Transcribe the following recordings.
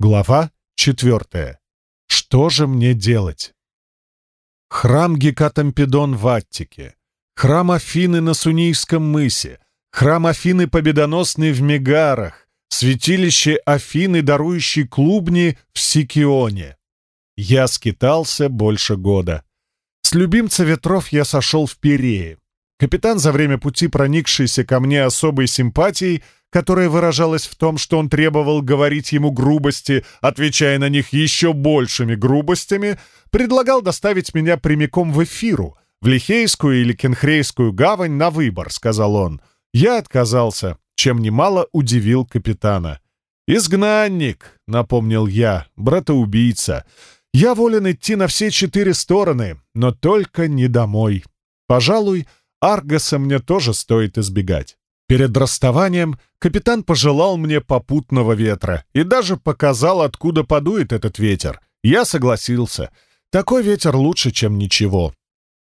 Глава четвертая. Что же мне делать? Храм Гекатампедон в Аттике, храм Афины на Сунийском мысе, храм Афины Победоносный в Мегарах, святилище Афины, дарующей клубни в Сикионе. Я скитался больше года. С любимца ветров я сошел в Перее. Капитан, за время пути проникшийся ко мне особой симпатией, которая выражалась в том, что он требовал говорить ему грубости, отвечая на них еще большими грубостями, предлагал доставить меня прямиком в эфиру, в Лихейскую или Кенхрейскую гавань на выбор, сказал он. Я отказался, чем немало удивил капитана. «Изгнанник», — напомнил я, — «братоубийца. Я волен идти на все четыре стороны, но только не домой. Пожалуй, Аргаса мне тоже стоит избегать». Перед расставанием капитан пожелал мне попутного ветра и даже показал, откуда подует этот ветер. Я согласился. Такой ветер лучше, чем ничего.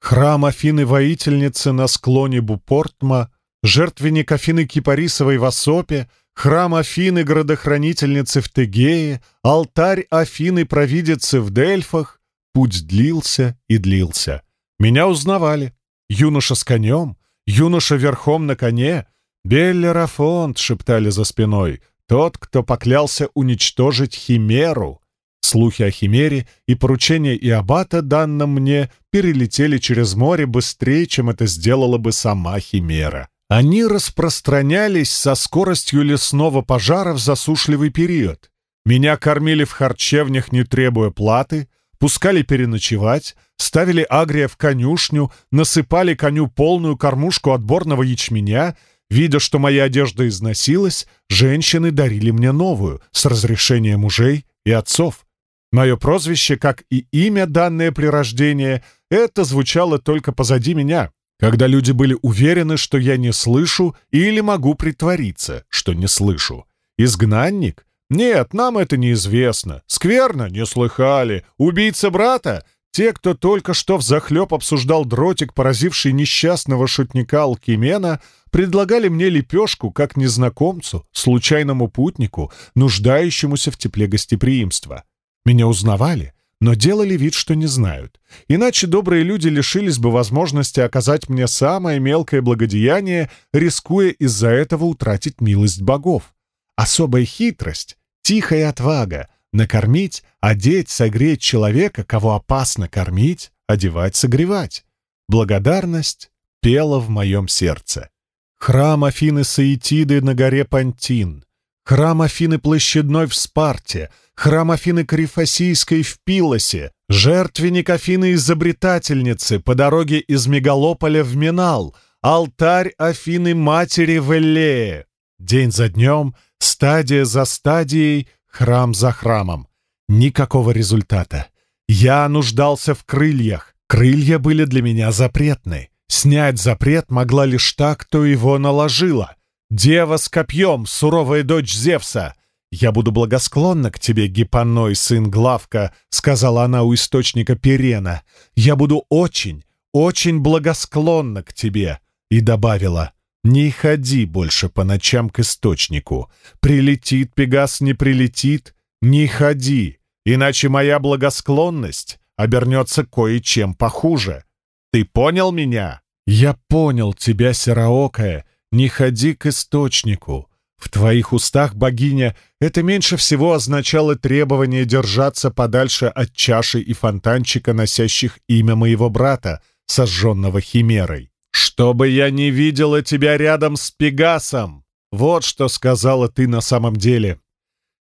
Храм Афины-воительницы на склоне Бупортма, жертвенник Афины Кипарисовой в Осопе, храм Афины-градохранительницы в Тегее, алтарь Афины-провидицы в Дельфах. Путь длился и длился. Меня узнавали. Юноша с конем, юноша верхом на коне — «Беллерафонт!» — шептали за спиной. «Тот, кто поклялся уничтожить Химеру!» Слухи о Химере и поручение Иабата, данном мне, перелетели через море быстрее, чем это сделала бы сама Химера. Они распространялись со скоростью лесного пожара в засушливый период. Меня кормили в харчевнях, не требуя платы, пускали переночевать, ставили агрия в конюшню, насыпали коню полную кормушку отборного ячменя — Видя, что моя одежда износилась, женщины дарили мне новую, с разрешения мужей и отцов. Мое прозвище, как и имя, данное при рождении, это звучало только позади меня, когда люди были уверены, что я не слышу или могу притвориться, что не слышу. Изгнанник? Нет, нам это неизвестно. Скверно? Не слыхали. Убийца брата? Те, кто только что взахлеб обсуждал дротик, поразивший несчастного шутника Алкимена, предлагали мне лепешку как незнакомцу, случайному путнику, нуждающемуся в тепле гостеприимства. Меня узнавали, но делали вид, что не знают. Иначе добрые люди лишились бы возможности оказать мне самое мелкое благодеяние, рискуя из-за этого утратить милость богов. Особая хитрость, тихая отвага — Накормить, одеть, согреть человека, кого опасно кормить, одевать, согревать. Благодарность пела в моем сердце. Храм Афины Саитиды на горе Пантин, храм Афины Площадной в Спарте, храм Афины Карифасийской в Пилосе, жертвенник Афины Изобретательницы по дороге из Мегалополя в Минал, алтарь Афины Матери в Эллее. День за днем, стадия за стадией — Храм за храмом. Никакого результата. Я нуждался в крыльях. Крылья были для меня запретны. Снять запрет могла лишь та, кто его наложила. Дева с копьем, суровая дочь Зевса. «Я буду благосклонна к тебе, Гипоной, сын Главка», — сказала она у источника Перена. «Я буду очень, очень благосклонна к тебе», — и добавила. Не ходи больше по ночам к источнику. Прилетит Пегас, не прилетит, не ходи, иначе моя благосклонность обернется кое-чем похуже. Ты понял меня? Я понял тебя, сероокая. Не ходи к источнику. В твоих устах, богиня, это меньше всего означало требование держаться подальше от чаши и фонтанчика, носящих имя моего брата, сожженного химерой. «Чтобы я не видела тебя рядом с Пегасом!» Вот что сказала ты на самом деле.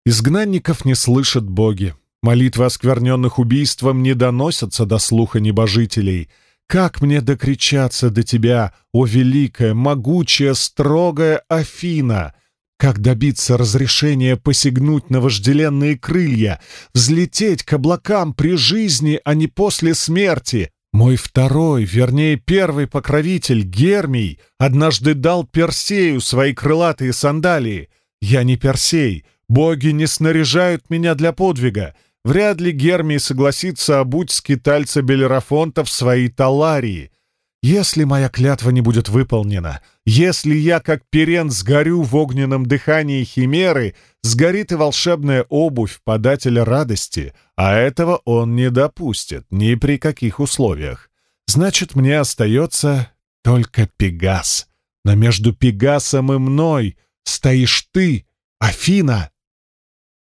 Изгнанников не слышат боги. Молитвы оскверненных убийством не доносятся до слуха небожителей. Как мне докричаться до тебя, о великая, могучая, строгая Афина? Как добиться разрешения посягнуть на вожделенные крылья, взлететь к облакам при жизни, а не после смерти? Мой второй, вернее первый покровитель, Гермий, однажды дал Персею свои крылатые сандалии. Я не Персей, боги не снаряжают меня для подвига. Вряд ли Гермий согласится обуть скитальца Белерафонта в свои таларии. Если моя клятва не будет выполнена, если я, как перен, сгорю в огненном дыхании химеры, сгорит и волшебная обувь подателя радости, а этого он не допустит ни при каких условиях. Значит, мне остается только Пегас. Но между Пегасом и мной стоишь ты, Афина.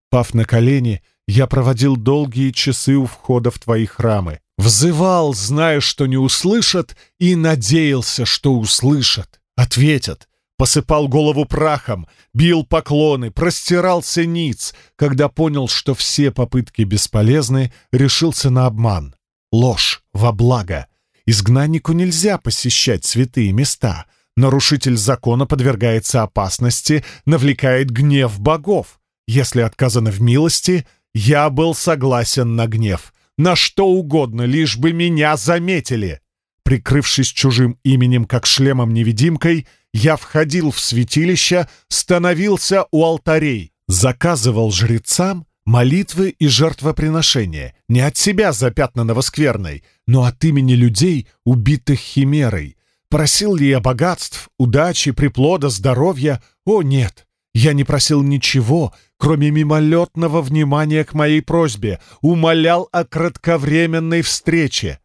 Пав на колени, я проводил долгие часы у входа в твои храмы. Взывал, зная, что не услышат, и надеялся, что услышат, ответят. Посыпал голову прахом, бил поклоны, простирался ниц. Когда понял, что все попытки бесполезны, решился на обман. Ложь во благо. Изгнаннику нельзя посещать святые места. Нарушитель закона подвергается опасности, навлекает гнев богов. Если отказано в милости, я был согласен на гнев на что угодно, лишь бы меня заметили. Прикрывшись чужим именем, как шлемом-невидимкой, я входил в святилище, становился у алтарей, заказывал жрецам молитвы и жертвоприношения, не от себя запятнанного скверной, но от имени людей, убитых химерой. Просил ли я богатств, удачи, приплода, здоровья? О, нет! Я не просил ничего, кроме мимолетного внимания к моей просьбе, умолял о кратковременной встрече.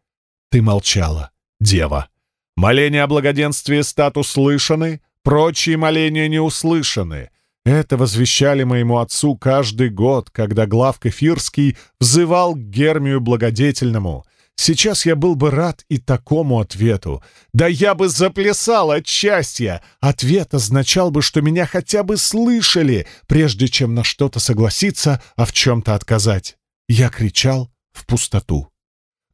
Ты молчала, дева. Моления о благоденствии статус слышаны, прочие моления не услышаны. Это возвещали моему отцу каждый год, когда глав Кефирский взывал к Гермию Благодетельному. Сейчас я был бы рад и такому ответу. Да я бы заплясал от счастья. Ответ означал бы, что меня хотя бы слышали, прежде чем на что-то согласиться, а в чем-то отказать. Я кричал в пустоту.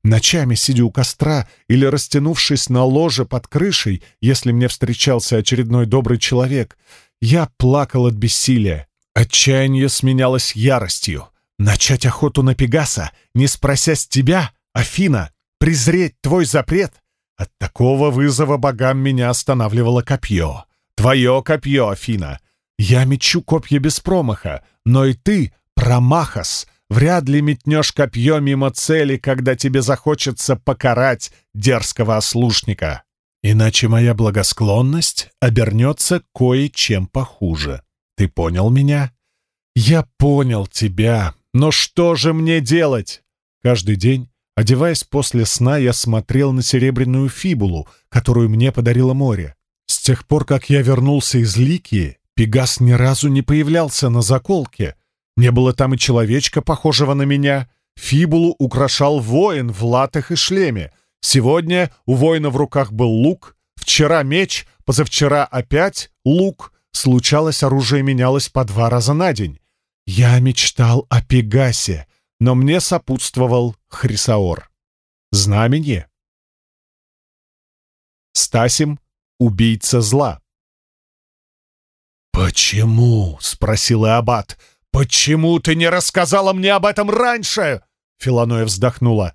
Ночами, сидя у костра или растянувшись на ложе под крышей, если мне встречался очередной добрый человек, я плакал от бессилия. Отчаяние сменялось яростью. Начать охоту на Пегаса, не спросясь тебя, Афина, презреть твой запрет? От такого вызова богам меня останавливало копье. Твое копье, Афина. Я мечу копья без промаха, но и ты, промахас, вряд ли метнешь копье мимо цели, когда тебе захочется покарать дерзкого ослушника. Иначе моя благосклонность обернется кое-чем похуже. Ты понял меня? Я понял тебя, но что же мне делать? Каждый день Одеваясь после сна, я смотрел на серебряную фибулу, которую мне подарило море. С тех пор, как я вернулся из Ликии, Пегас ни разу не появлялся на заколке. Не было там и человечка, похожего на меня. Фибулу украшал воин в латах и шлеме. Сегодня у воина в руках был лук, вчера меч, позавчера опять лук. Случалось, оружие менялось по два раза на день. Я мечтал о Пегасе, но мне сопутствовал Хрисаор. Знамение. Стасим — убийца зла. «Почему?» — спросил Аббат. «Почему ты не рассказала мне об этом раньше?» Филаноя вздохнула.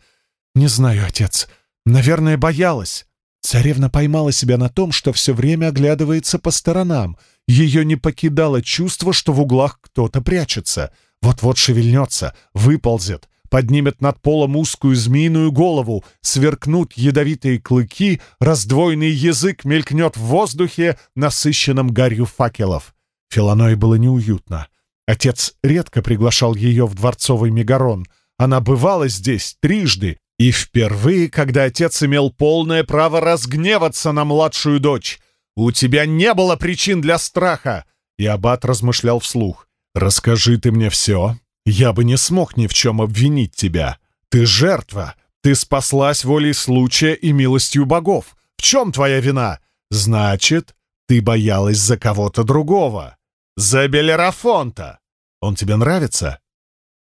«Не знаю, отец. Наверное, боялась. Царевна поймала себя на том, что все время оглядывается по сторонам. Ее не покидало чувство, что в углах кто-то прячется. Вот-вот шевельнется, выползет, поднимет над полом узкую змеиную голову, сверкнут ядовитые клыки, раздвоенный язык мелькнет в воздухе, насыщенном гарью факелов. Филаной было неуютно. Отец редко приглашал ее в дворцовый Мегарон. Она бывала здесь трижды, и впервые, когда отец имел полное право разгневаться на младшую дочь. «У тебя не было причин для страха!» И аббат размышлял вслух. «Расскажи ты мне все. Я бы не смог ни в чем обвинить тебя. Ты жертва. Ты спаслась волей случая и милостью богов. В чем твоя вина? Значит, ты боялась за кого-то другого. За Белерафонта. Он тебе нравится?»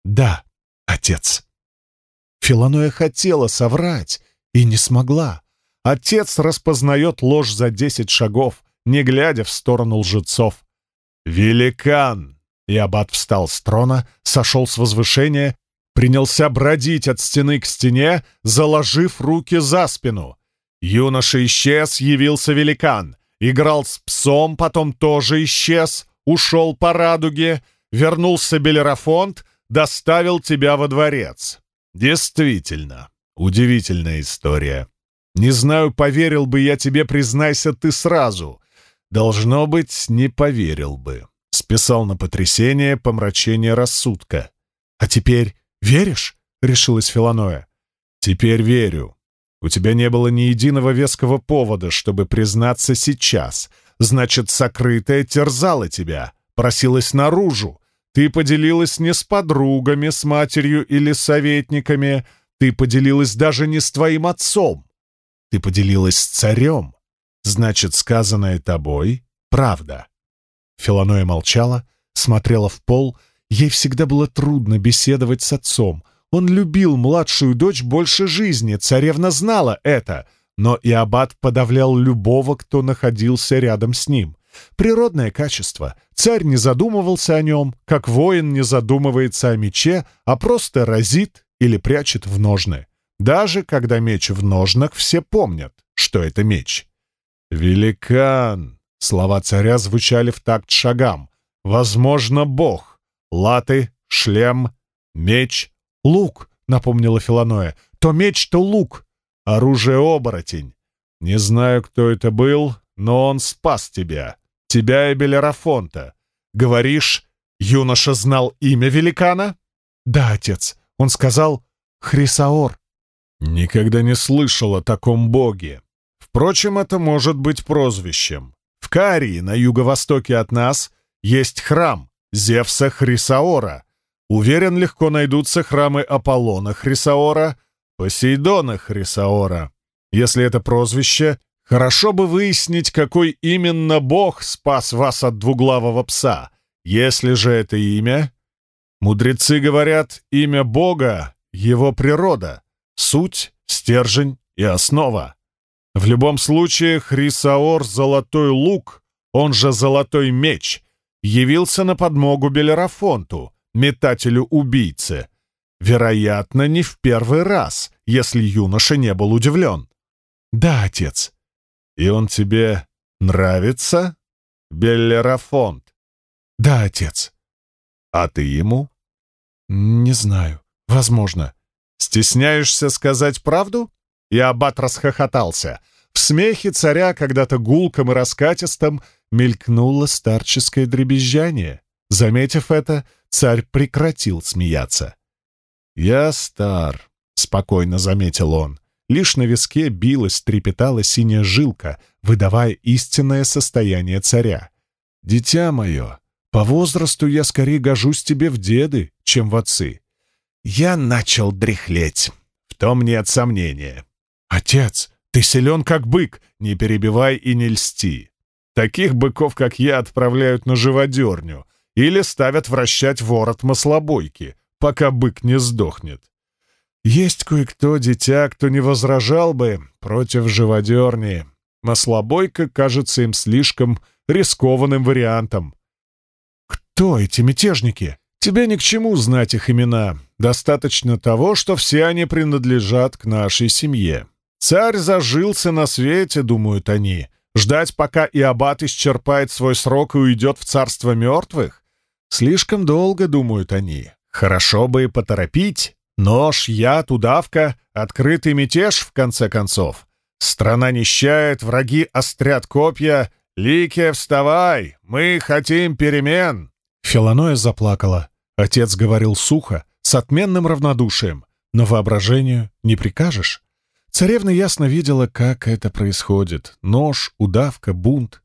«Да, отец». Филаноя хотела соврать и не смогла. Отец распознает ложь за десять шагов, не глядя в сторону лжецов. «Великан!» И аббат встал с трона, сошел с возвышения, принялся бродить от стены к стене, заложив руки за спину. Юноша исчез, явился великан. Играл с псом, потом тоже исчез, ушел по радуге, вернулся Белерафонт, доставил тебя во дворец. Действительно, удивительная история. Не знаю, поверил бы я тебе, признайся ты сразу. Должно быть, не поверил бы. Списал на потрясение, помрачение рассудка. А теперь веришь? Решилась Филаноя. Теперь верю. У тебя не было ни единого веского повода, чтобы признаться сейчас. Значит, сокрытое терзало тебя, просилось наружу. Ты поделилась не с подругами, с матерью или советниками. Ты поделилась даже не с твоим отцом. Ты поделилась с царем. Значит, сказанное тобой — правда. Филаноя молчала, смотрела в пол. Ей всегда было трудно беседовать с отцом — он любил младшую дочь больше жизни, царевна знала это, но и аббат подавлял любого, кто находился рядом с ним. Природное качество. Царь не задумывался о нем, как воин не задумывается о мече, а просто разит или прячет в ножны. Даже когда меч в ножнах, все помнят, что это меч. «Великан!» — слова царя звучали в такт шагам. «Возможно, бог. Латы, шлем, меч, «Лук», — напомнила Филаноя. «То меч, то лук. Оружие-оборотень. Не знаю, кто это был, но он спас тебя. Тебя и Белерафонта. Говоришь, юноша знал имя великана?» «Да, отец. Он сказал Хрисаор». «Никогда не слышал о таком боге. Впрочем, это может быть прозвищем. Карии, на юго-востоке от нас, есть храм Зевса Хрисаора, Уверен, легко найдутся храмы Аполлона Хрисаора, Посейдона Хрисаора. Если это прозвище, хорошо бы выяснить, какой именно бог спас вас от двуглавого пса. Если же это имя... Мудрецы говорят, имя бога — его природа, суть, стержень и основа. В любом случае, Хрисаор — золотой лук, он же золотой меч, явился на подмогу Белерафонту, метателю-убийце. Вероятно, не в первый раз, если юноша не был удивлен. «Да, отец». «И он тебе нравится?» «Беллерафонт». «Да, отец». «А ты ему?» «Не знаю. Возможно». «Стесняешься сказать правду?» И аббат расхохотался. В смехе царя, когда-то гулком и раскатистом, мелькнуло старческое дребезжание. Заметив это, царь прекратил смеяться. «Я стар», — спокойно заметил он. Лишь на виске билась, трепетала синяя жилка, выдавая истинное состояние царя. «Дитя мое, по возрасту я скорее гожусь тебе в деды, чем в отцы. Я начал дряхлеть. В том нет сомнения. Отец, ты силен как бык, не перебивай и не льсти. Таких быков, как я, отправляют на живодерню, или ставят вращать ворот маслобойки, пока бык не сдохнет. Есть кое-кто, дитя, кто не возражал бы против живодерни. Маслобойка кажется им слишком рискованным вариантом. Кто эти мятежники? Тебе ни к чему знать их имена. Достаточно того, что все они принадлежат к нашей семье. Царь зажился на свете, думают они. Ждать, пока и аббат исчерпает свой срок и уйдет в царство мертвых? Слишком долго, думают они. Хорошо бы поторопить. Нож, яд, удавка, открытый мятеж, в конце концов. Страна нищает, враги острят копья. Лике, вставай! Мы хотим перемен!» Филаноя заплакала. Отец говорил сухо, с отменным равнодушием. Но воображению не прикажешь. Царевна ясно видела, как это происходит. Нож, удавка, бунт.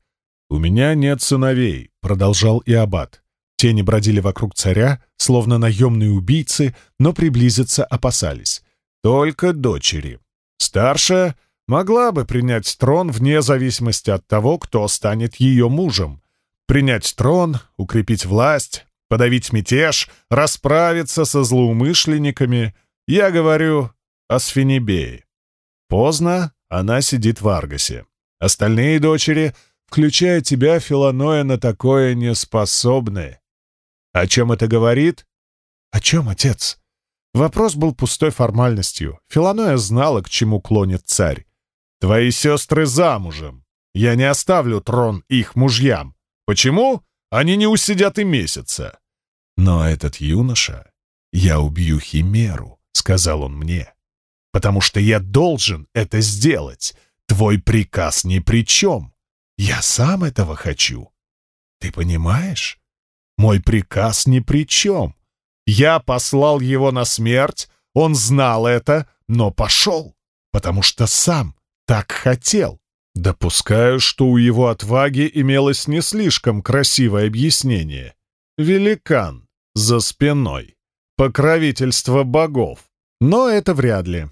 «У меня нет сыновей», — продолжал и аббат. Тени бродили вокруг царя, словно наемные убийцы, но приблизиться опасались. Только дочери. Старшая могла бы принять трон вне зависимости от того, кто станет ее мужем. Принять трон, укрепить власть, подавить мятеж, расправиться со злоумышленниками. Я говорю о Сфинебее. Поздно она сидит в Аргасе. Остальные дочери, включая тебя, Филаноя, на такое не способны. О чем это говорит? О чем, отец? Вопрос был пустой формальностью. Филаноя знала, к чему клонит царь. Твои сестры замужем. Я не оставлю трон их мужьям. Почему? Они не усидят и месяца. Но этот юноша... Я убью Химеру, сказал он мне. Потому что я должен это сделать. Твой приказ ни при чем. Я сам этого хочу. Ты понимаешь? Мой приказ ни при чем. Я послал его на смерть, он знал это, но пошел, потому что сам так хотел. Допускаю, что у его отваги имелось не слишком красивое объяснение. Великан за спиной. Покровительство богов. Но это вряд ли.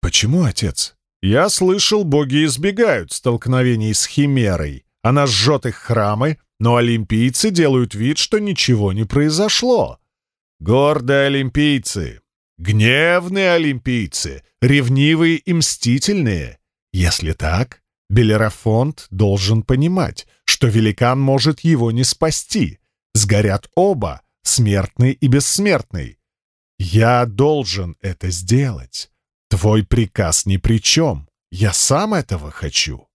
Почему, отец? Я слышал, боги избегают столкновений с химерой. Она жжет их храмы, но олимпийцы делают вид, что ничего не произошло. Гордые олимпийцы, гневные олимпийцы, ревнивые и мстительные. Если так, Белерафонт должен понимать, что великан может его не спасти. Сгорят оба, смертный и бессмертный. Я должен это сделать. Твой приказ ни при чем. Я сам этого хочу.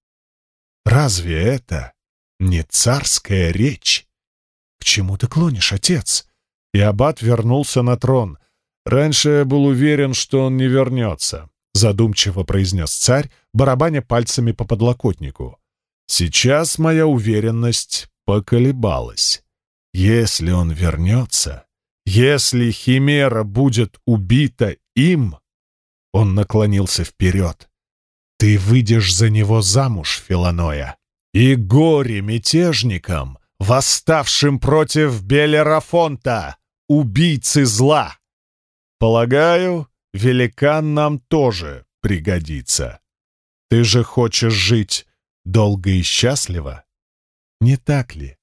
Разве это не царская речь? К чему ты клонишь, отец? И аббат вернулся на трон. Раньше я был уверен, что он не вернется, задумчиво произнес царь, барабаня пальцами по подлокотнику. Сейчас моя уверенность поколебалась. Если он вернется, если Химера будет убита им, он наклонился вперед. Ты выйдешь за него замуж, Филаноя. И горе мятежникам, восставшим против Белерафонта, убийцы зла. Полагаю, великан нам тоже пригодится. Ты же хочешь жить долго и счастливо? Не так ли,